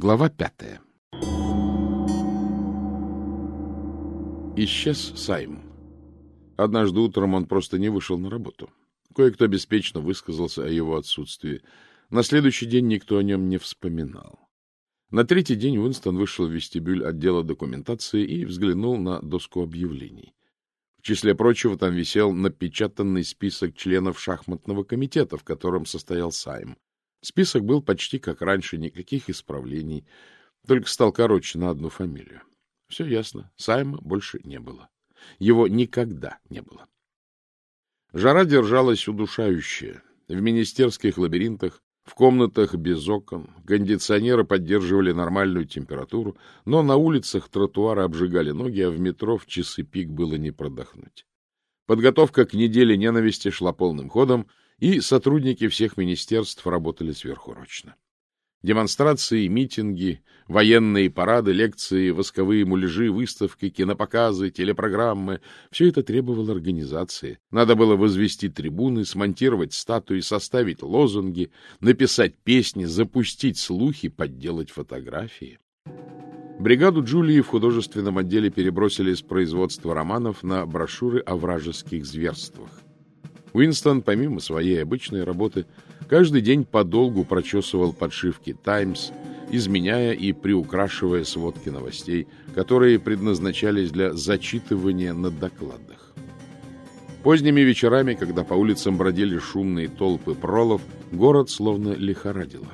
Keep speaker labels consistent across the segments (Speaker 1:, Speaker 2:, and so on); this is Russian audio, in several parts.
Speaker 1: Глава пятая. Исчез Сайм. Однажды утром он просто не вышел на работу. Кое-кто беспечно высказался о его отсутствии. На следующий день никто о нем не вспоминал. На третий день Уинстон вышел в вестибюль отдела документации и взглянул на доску объявлений. В числе прочего там висел напечатанный список членов шахматного комитета, в котором состоял Сайм. Список был почти как раньше, никаких исправлений, только стал короче на одну фамилию. Все ясно, Сайма больше не было. Его никогда не было. Жара держалась удушающая. В министерских лабиринтах в комнатах без окон кондиционеры поддерживали нормальную температуру, но на улицах тротуары обжигали ноги, а в метро в часы пик было не продохнуть. Подготовка к неделе ненависти шла полным ходом, и сотрудники всех министерств работали сверхурочно. Демонстрации, митинги, военные парады, лекции, восковые муляжи, выставки, кинопоказы, телепрограммы — все это требовало организации. Надо было возвести трибуны, смонтировать статуи, составить лозунги, написать песни, запустить слухи, подделать фотографии. Бригаду Джулии в художественном отделе перебросили с производства романов на брошюры о вражеских зверствах. Уинстон, помимо своей обычной работы, каждый день подолгу прочесывал подшивки «Таймс», изменяя и приукрашивая сводки новостей, которые предназначались для зачитывания на докладах. Поздними вечерами, когда по улицам бродили шумные толпы пролов, город словно лихорадило.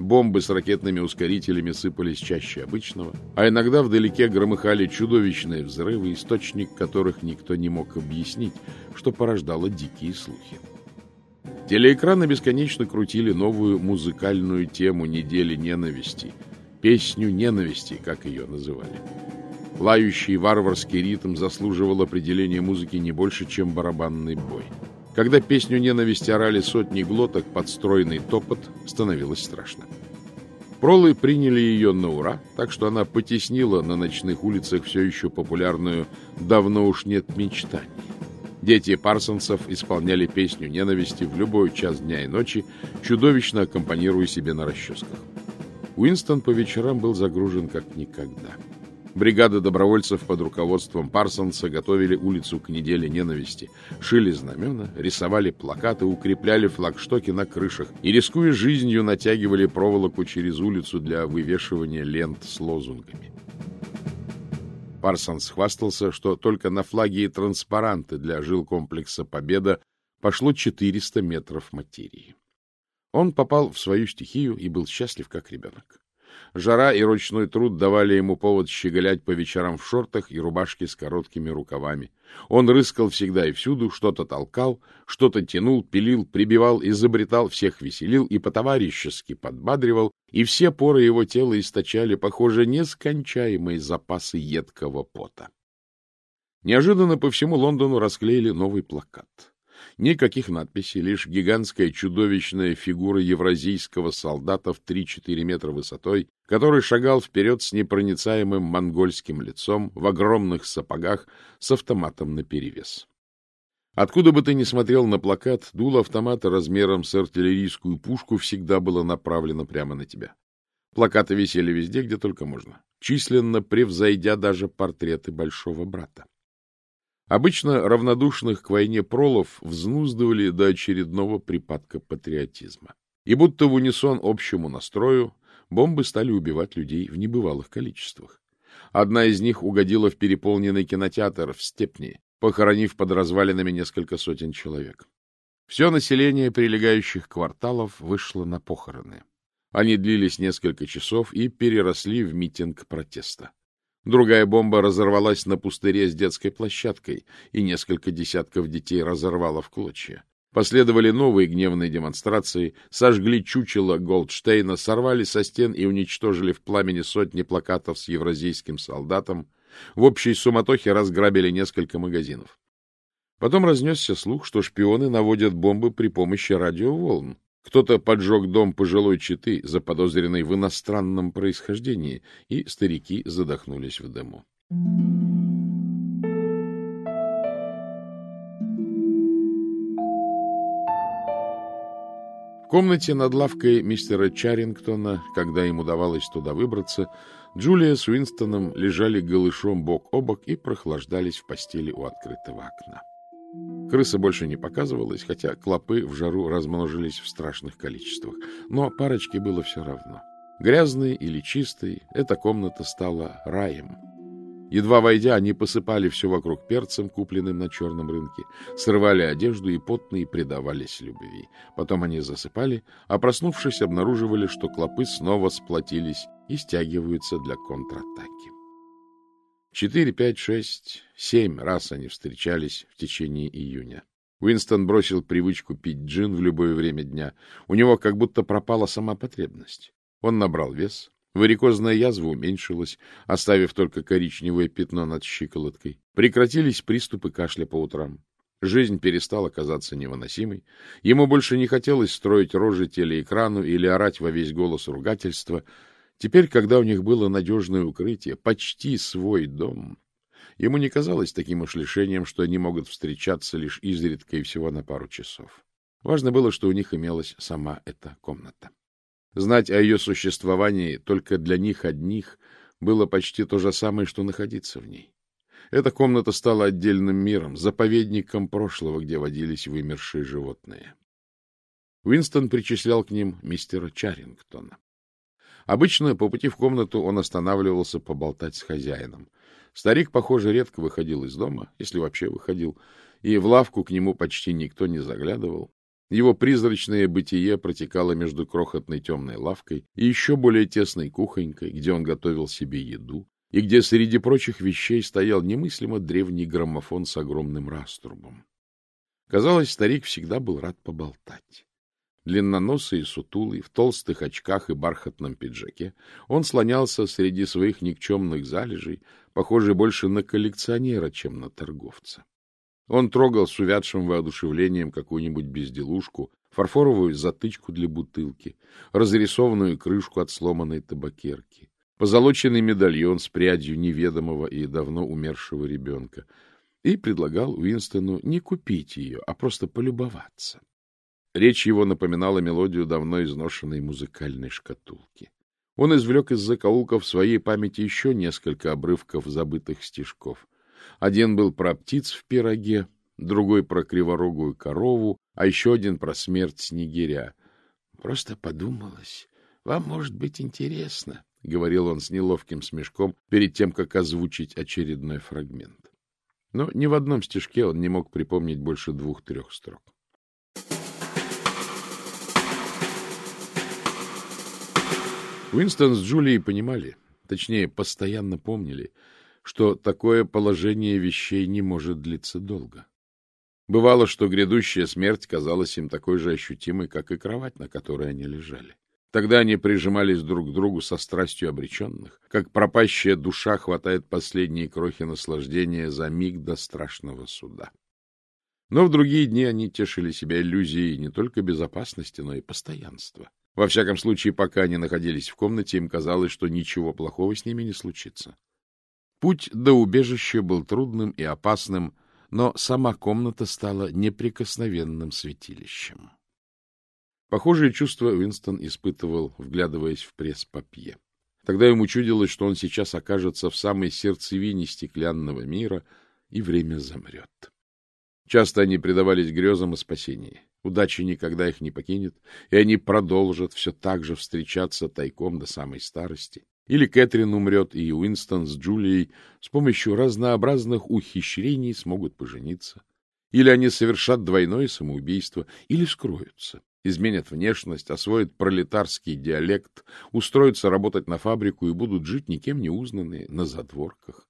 Speaker 1: Бомбы с ракетными ускорителями сыпались чаще обычного, а иногда вдалеке громыхали чудовищные взрывы, источник которых никто не мог объяснить, что порождало дикие слухи. Телеэкраны бесконечно крутили новую музыкальную тему недели ненависти, песню ненависти, как ее называли. Лающий варварский ритм заслуживал определения музыки не больше, чем барабанный бой. Когда песню ненависти орали сотни глоток под стройный топот, становилось страшно. Пролы приняли ее на ура, так что она потеснила на ночных улицах все еще популярную «Давно уж нет мечтаний». Дети Парсонсов исполняли песню ненависти в любой час дня и ночи, чудовищно аккомпанируя себе на расческах. Уинстон по вечерам был загружен как никогда. Бригады добровольцев под руководством Парсонса готовили улицу к неделе ненависти, шили знамена, рисовали плакаты, укрепляли флагштоки на крышах и, рискуя жизнью, натягивали проволоку через улицу для вывешивания лент с лозунгами. Парсонс хвастался, что только на флаге и транспаранты для жилкомплекса «Победа» пошло 400 метров материи. Он попал в свою стихию и был счастлив, как ребенок. Жара и ручной труд давали ему повод щеголять по вечерам в шортах и рубашке с короткими рукавами. Он рыскал всегда и всюду, что-то толкал, что-то тянул, пилил, прибивал, изобретал, всех веселил и по-товарищески подбадривал, и все поры его тела источали, похоже, нескончаемые запасы едкого пота. Неожиданно по всему Лондону расклеили новый плакат. Никаких надписей, лишь гигантская чудовищная фигура евразийского солдата в 3-4 метра высотой, который шагал вперед с непроницаемым монгольским лицом, в огромных сапогах, с автоматом наперевес. Откуда бы ты ни смотрел на плакат, дуло автомата размером с артиллерийскую пушку всегда было направлено прямо на тебя. Плакаты висели везде, где только можно, численно превзойдя даже портреты большого брата. Обычно равнодушных к войне пролов взнуздывали до очередного припадка патриотизма. И будто в унисон общему настрою бомбы стали убивать людей в небывалых количествах. Одна из них угодила в переполненный кинотеатр в Степни, похоронив под развалинами несколько сотен человек. Все население прилегающих кварталов вышло на похороны. Они длились несколько часов и переросли в митинг протеста. Другая бомба разорвалась на пустыре с детской площадкой, и несколько десятков детей разорвала в клочья. Последовали новые гневные демонстрации, сожгли чучело Голдштейна, сорвали со стен и уничтожили в пламени сотни плакатов с евразийским солдатом. В общей суматохе разграбили несколько магазинов. Потом разнесся слух, что шпионы наводят бомбы при помощи радиоволн. Кто-то поджег дом пожилой четы, заподозренной в иностранном происхождении, и старики задохнулись в дыму. В комнате над лавкой мистера Чарингтона, когда им удавалось туда выбраться, Джулия с Уинстоном лежали голышом бок о бок и прохлаждались в постели у открытого окна. Крыса больше не показывалась, хотя клопы в жару размножились в страшных количествах. Но парочке было все равно. Грязной или чистой, эта комната стала раем. Едва войдя, они посыпали все вокруг перцем, купленным на черном рынке, срывали одежду и потные предавались любви. Потом они засыпали, а проснувшись, обнаруживали, что клопы снова сплотились и стягиваются для контратаки. Четыре, пять, шесть, семь раз они встречались в течение июня. Уинстон бросил привычку пить джин в любое время дня. У него как будто пропала сама потребность. Он набрал вес, Варикозная язва уменьшилась, оставив только коричневое пятно над щиколоткой. Прекратились приступы кашля по утрам. Жизнь перестала казаться невыносимой. Ему больше не хотелось строить рожи телеэкрану или орать во весь голос ругательства. Теперь, когда у них было надежное укрытие, почти свой дом, ему не казалось таким уж лишением, что они могут встречаться лишь изредка и всего на пару часов. Важно было, что у них имелась сама эта комната. Знать о ее существовании только для них одних было почти то же самое, что находиться в ней. Эта комната стала отдельным миром, заповедником прошлого, где водились вымершие животные. Уинстон причислял к ним мистера Чарингтона. Обычно по пути в комнату он останавливался поболтать с хозяином. Старик, похоже, редко выходил из дома, если вообще выходил, и в лавку к нему почти никто не заглядывал. Его призрачное бытие протекало между крохотной темной лавкой и еще более тесной кухонькой, где он готовил себе еду, и где среди прочих вещей стоял немыслимо древний граммофон с огромным раструбом. Казалось, старик всегда был рад поболтать. Длинноносый и сутулый, в толстых очках и бархатном пиджаке, он слонялся среди своих никчемных залежей, похожий больше на коллекционера, чем на торговца. Он трогал с увядшим воодушевлением какую-нибудь безделушку, фарфоровую затычку для бутылки, разрисованную крышку от сломанной табакерки, позолоченный медальон с прядью неведомого и давно умершего ребенка, и предлагал Уинстону не купить ее, а просто полюбоваться. Речь его напоминала мелодию давно изношенной музыкальной шкатулки. Он извлек из закоулков своей памяти еще несколько обрывков забытых стишков. Один был про птиц в пироге, другой про криворогую корову, а еще один про смерть снегиря. — Просто подумалось, вам может быть интересно, — говорил он с неловким смешком перед тем, как озвучить очередной фрагмент. Но ни в одном стишке он не мог припомнить больше двух-трех строк. Уинстон с Джулией понимали, точнее, постоянно помнили, что такое положение вещей не может длиться долго. Бывало, что грядущая смерть казалась им такой же ощутимой, как и кровать, на которой они лежали. Тогда они прижимались друг к другу со страстью обреченных, как пропащая душа хватает последние крохи наслаждения за миг до страшного суда. Но в другие дни они тешили себя иллюзией не только безопасности, но и постоянства. Во всяком случае, пока они находились в комнате, им казалось, что ничего плохого с ними не случится. Путь до убежища был трудным и опасным, но сама комната стала неприкосновенным святилищем. Похожее чувство Уинстон испытывал, вглядываясь в пресс-папье. Тогда ему чудилось, что он сейчас окажется в самой сердцевине стеклянного мира, и время замрет. Часто они предавались грезам о спасении. Удача никогда их не покинет, и они продолжат все так же встречаться тайком до самой старости. Или Кэтрин умрет, и Уинстон с Джулией с помощью разнообразных ухищрений смогут пожениться. Или они совершат двойное самоубийство, или скроются, изменят внешность, освоят пролетарский диалект, устроятся работать на фабрику и будут жить никем не узнанные на задворках.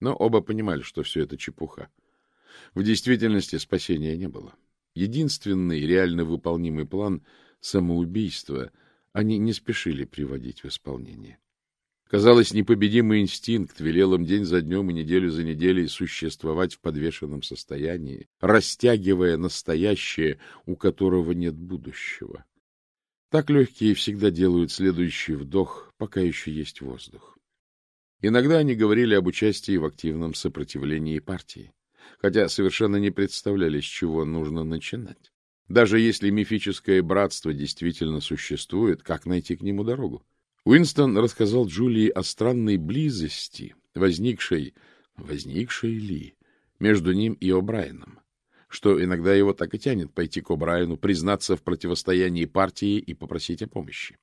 Speaker 1: Но оба понимали, что все это чепуха. В действительности спасения не было. Единственный реально выполнимый план — самоубийство — они не спешили приводить в исполнение. Казалось, непобедимый инстинкт велел им день за днем и неделю за неделей существовать в подвешенном состоянии, растягивая настоящее, у которого нет будущего. Так легкие всегда делают следующий вдох, пока еще есть воздух. Иногда они говорили об участии в активном сопротивлении партии, хотя совершенно не представляли, с чего нужно начинать. Даже если мифическое братство действительно существует, как найти к нему дорогу? Уинстон рассказал Джулии о странной близости, возникшей, возникшей ли, между ним и О'Брайеном, что иногда его так и тянет пойти к О'Брайену, признаться в противостоянии партии и попросить о помощи.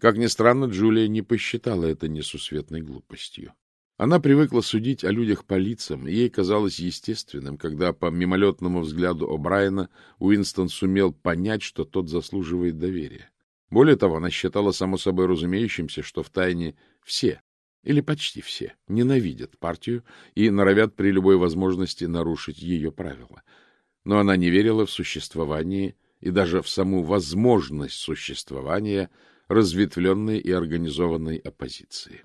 Speaker 1: Как ни странно, Джулия не посчитала это несусветной глупостью. Она привыкла судить о людях по лицам, и ей казалось естественным, когда по мимолетному взгляду О'Брайена Уинстон сумел понять, что тот заслуживает доверия. Более того, она считала само собой разумеющимся, что в тайне все, или почти все, ненавидят партию и норовят при любой возможности нарушить ее правила. Но она не верила в существование и даже в саму возможность существования разветвленной и организованной оппозиции.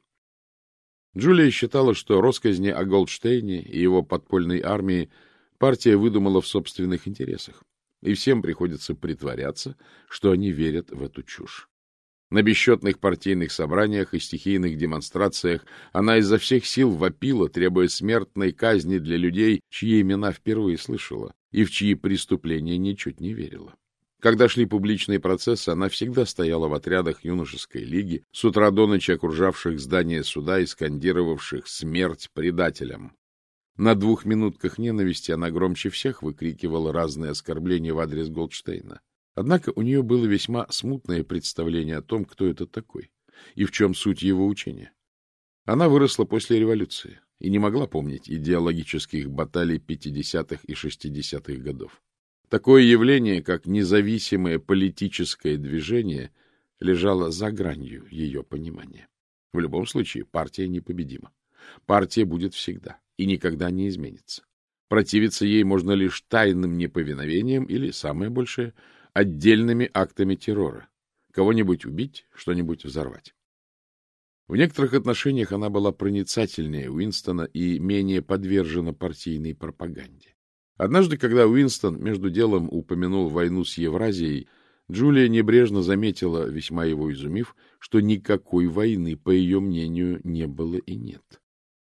Speaker 1: Джулия считала, что росказни о Голдштейне и его подпольной армии партия выдумала в собственных интересах, и всем приходится притворяться, что они верят в эту чушь. На бесчетных партийных собраниях и стихийных демонстрациях она изо всех сил вопила, требуя смертной казни для людей, чьи имена впервые слышала и в чьи преступления ничуть не верила. Когда шли публичные процессы, она всегда стояла в отрядах юношеской лиги, с утра до ночи окружавших здание суда и скандировавших «Смерть предателям!». На двух минутках ненависти она громче всех выкрикивала разные оскорбления в адрес Голдштейна. Однако у нее было весьма смутное представление о том, кто это такой и в чем суть его учения. Она выросла после революции и не могла помнить идеологических баталий 50-х и 60-х годов. Такое явление, как независимое политическое движение, лежало за гранью ее понимания. В любом случае, партия непобедима. Партия будет всегда и никогда не изменится. Противиться ей можно лишь тайным неповиновением или, самое большее, отдельными актами террора. Кого-нибудь убить, что-нибудь взорвать. В некоторых отношениях она была проницательнее Уинстона и менее подвержена партийной пропаганде. Однажды, когда Уинстон между делом упомянул войну с Евразией, Джулия небрежно заметила, весьма его изумив, что никакой войны, по ее мнению, не было и нет.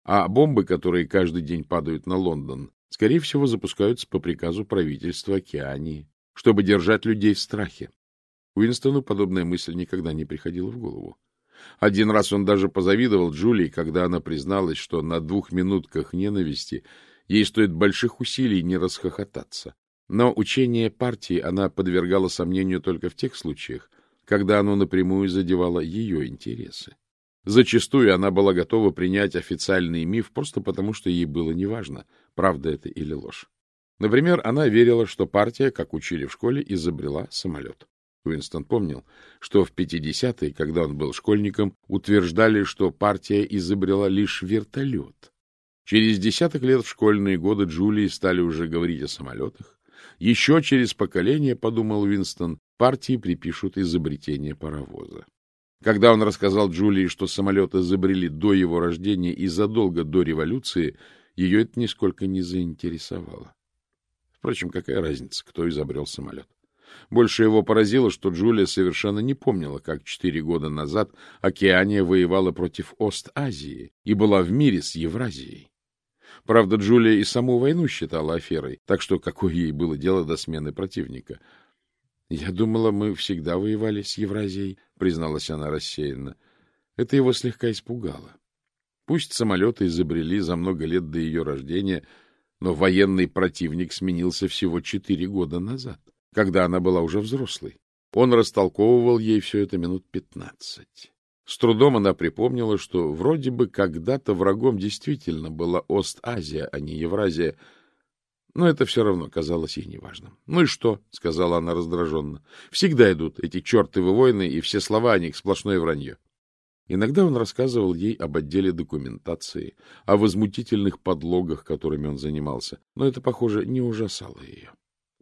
Speaker 1: А бомбы, которые каждый день падают на Лондон, скорее всего, запускаются по приказу правительства Океании, чтобы держать людей в страхе. Уинстону подобная мысль никогда не приходила в голову. Один раз он даже позавидовал Джулии, когда она призналась, что на двух минутках ненависти Ей стоит больших усилий не расхохотаться. Но учение партии она подвергала сомнению только в тех случаях, когда оно напрямую задевало ее интересы. Зачастую она была готова принять официальный миф просто потому, что ей было неважно, правда это или ложь. Например, она верила, что партия, как учили в школе, изобрела самолет. Уинстон помнил, что в 50-е, когда он был школьником, утверждали, что партия изобрела лишь вертолет. Через десяток лет в школьные годы Джулии стали уже говорить о самолетах. Еще через поколение, подумал Винстон, партии припишут изобретение паровоза. Когда он рассказал Джулии, что самолеты изобрели до его рождения и задолго до революции, ее это нисколько не заинтересовало. Впрочем, какая разница, кто изобрел самолет? Больше его поразило, что Джулия совершенно не помнила, как четыре года назад Океания воевала против Ост-Азии и была в мире с Евразией. Правда, Джулия и саму войну считала аферой, так что какое ей было дело до смены противника? — Я думала, мы всегда воевали с Евразией, — призналась она рассеянно. Это его слегка испугало. Пусть самолеты изобрели за много лет до ее рождения, но военный противник сменился всего четыре года назад, когда она была уже взрослой. Он растолковывал ей все это минут пятнадцать. С трудом она припомнила, что вроде бы когда-то врагом действительно была Ост-Азия, а не Евразия, но это все равно казалось ей неважным. — Ну и что? — сказала она раздраженно. — Всегда идут эти чертовы войны, и все слова о них сплошное вранье. Иногда он рассказывал ей об отделе документации, о возмутительных подлогах, которыми он занимался, но это, похоже, не ужасало ее.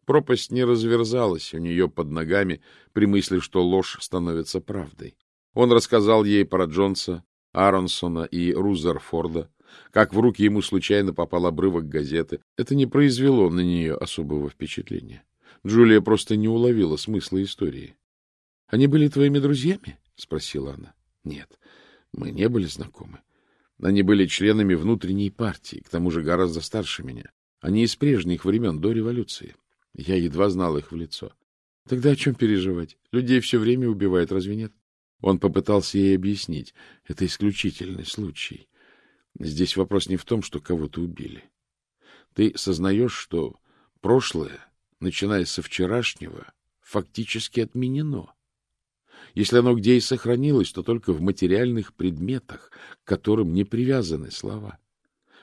Speaker 1: Пропасть не разверзалась у нее под ногами при мысли, что ложь становится правдой. Он рассказал ей про Джонса, Аронсона и Рузерфорда, как в руки ему случайно попал обрывок газеты. Это не произвело на нее особого впечатления. Джулия просто не уловила смысла истории. — Они были твоими друзьями? — спросила она. — Нет, мы не были знакомы. Они были членами внутренней партии, к тому же гораздо старше меня. Они из прежних времен, до революции. Я едва знал их в лицо. Тогда о чем переживать? Людей все время убивают, разве нет? Он попытался ей объяснить. Это исключительный случай. Здесь вопрос не в том, что кого-то убили. Ты сознаешь, что прошлое, начиная со вчерашнего, фактически отменено. Если оно где и сохранилось, то только в материальных предметах, к которым не привязаны слова.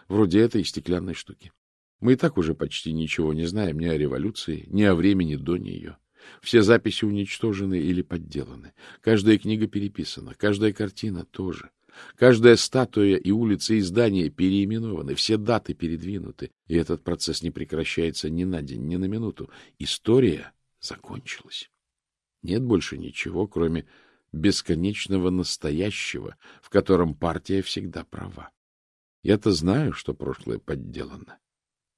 Speaker 1: Вроде этой стеклянной штуки. Мы и так уже почти ничего не знаем ни о революции, ни о времени до нее. Все записи уничтожены или подделаны. Каждая книга переписана, каждая картина тоже. Каждая статуя и улица и здание переименованы, все даты передвинуты, и этот процесс не прекращается ни на день, ни на минуту. История закончилась. Нет больше ничего, кроме бесконечного настоящего, в котором партия всегда права. Я-то знаю, что прошлое подделано,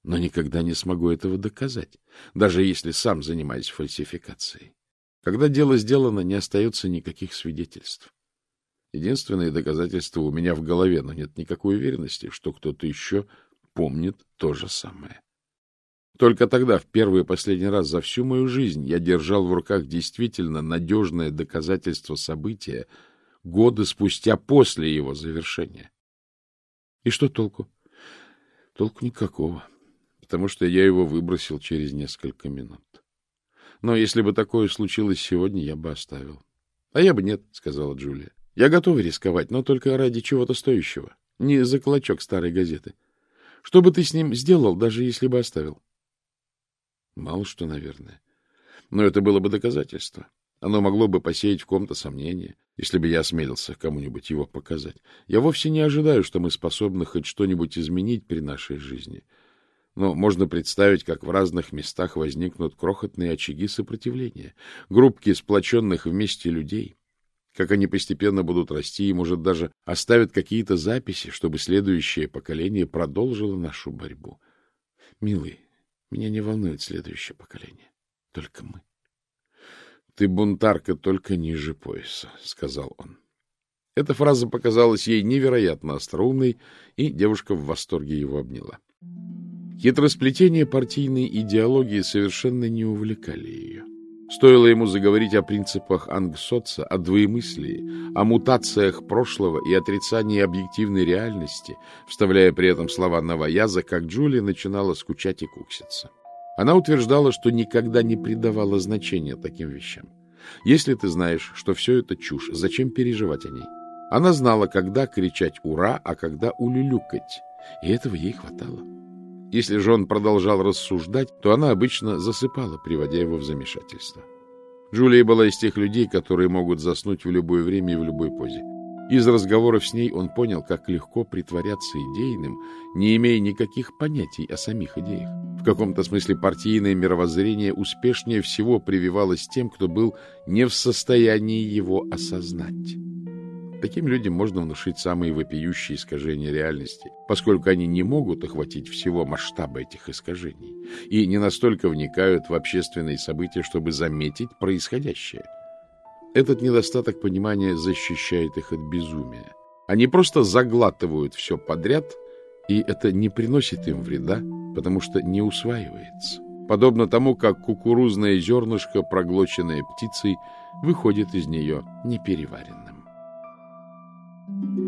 Speaker 1: но никогда не смогу этого доказать, даже если сам занимаюсь фальсификацией. Когда дело сделано, не остается никаких свидетельств. Единственное доказательство у меня в голове, но нет никакой уверенности, что кто-то еще помнит то же самое. Только тогда, в первый и последний раз за всю мою жизнь, я держал в руках действительно надежное доказательство события годы спустя после его завершения. И что толку? Толку никакого, потому что я его выбросил через несколько минут. Но если бы такое случилось сегодня, я бы оставил. — А я бы нет, — сказала Джулия. — Я готова рисковать, но только ради чего-то стоящего. Не за клочок старой газеты. Что бы ты с ним сделал, даже если бы оставил? Мало что, наверное. Но это было бы доказательство. Оно могло бы посеять в ком-то сомнение, если бы я осмелился кому-нибудь его показать. Я вовсе не ожидаю, что мы способны хоть что-нибудь изменить при нашей жизни. Но можно представить, как в разных местах возникнут крохотные очаги сопротивления, группки сплоченных вместе людей, как они постепенно будут расти и, может, даже оставят какие-то записи, чтобы следующее поколение продолжило нашу борьбу. Милый, меня не волнует следующее поколение. Только мы. — Ты бунтарка только ниже пояса, — сказал он. Эта фраза показалась ей невероятно остроумной, и девушка в восторге его обняла. Хитросплетение партийной идеологии совершенно не увлекали ее. Стоило ему заговорить о принципах ангсоца, о двоемыслии, о мутациях прошлого и отрицании объективной реальности, вставляя при этом слова новояза, как Джулия начинала скучать и кукситься. Она утверждала, что никогда не придавала значения таким вещам. Если ты знаешь, что все это чушь, зачем переживать о ней? Она знала, когда кричать «Ура!», а когда улюлюкать, и этого ей хватало. Если же он продолжал рассуждать, то она обычно засыпала, приводя его в замешательство. Джулия была из тех людей, которые могут заснуть в любое время и в любой позе. Из разговоров с ней он понял, как легко притворяться идейным, не имея никаких понятий о самих идеях. В каком-то смысле партийное мировоззрение успешнее всего прививалось тем, кто был не в состоянии его осознать. Таким людям можно внушить самые вопиющие искажения реальности, поскольку они не могут охватить всего масштаба этих искажений и не настолько вникают в общественные события, чтобы заметить происходящее. Этот недостаток понимания защищает их от безумия. Они просто заглатывают все подряд, и это не приносит им вреда, потому что не усваивается. Подобно тому, как кукурузное зернышко, проглоченное птицей, выходит из нее непереваренным. Thank you.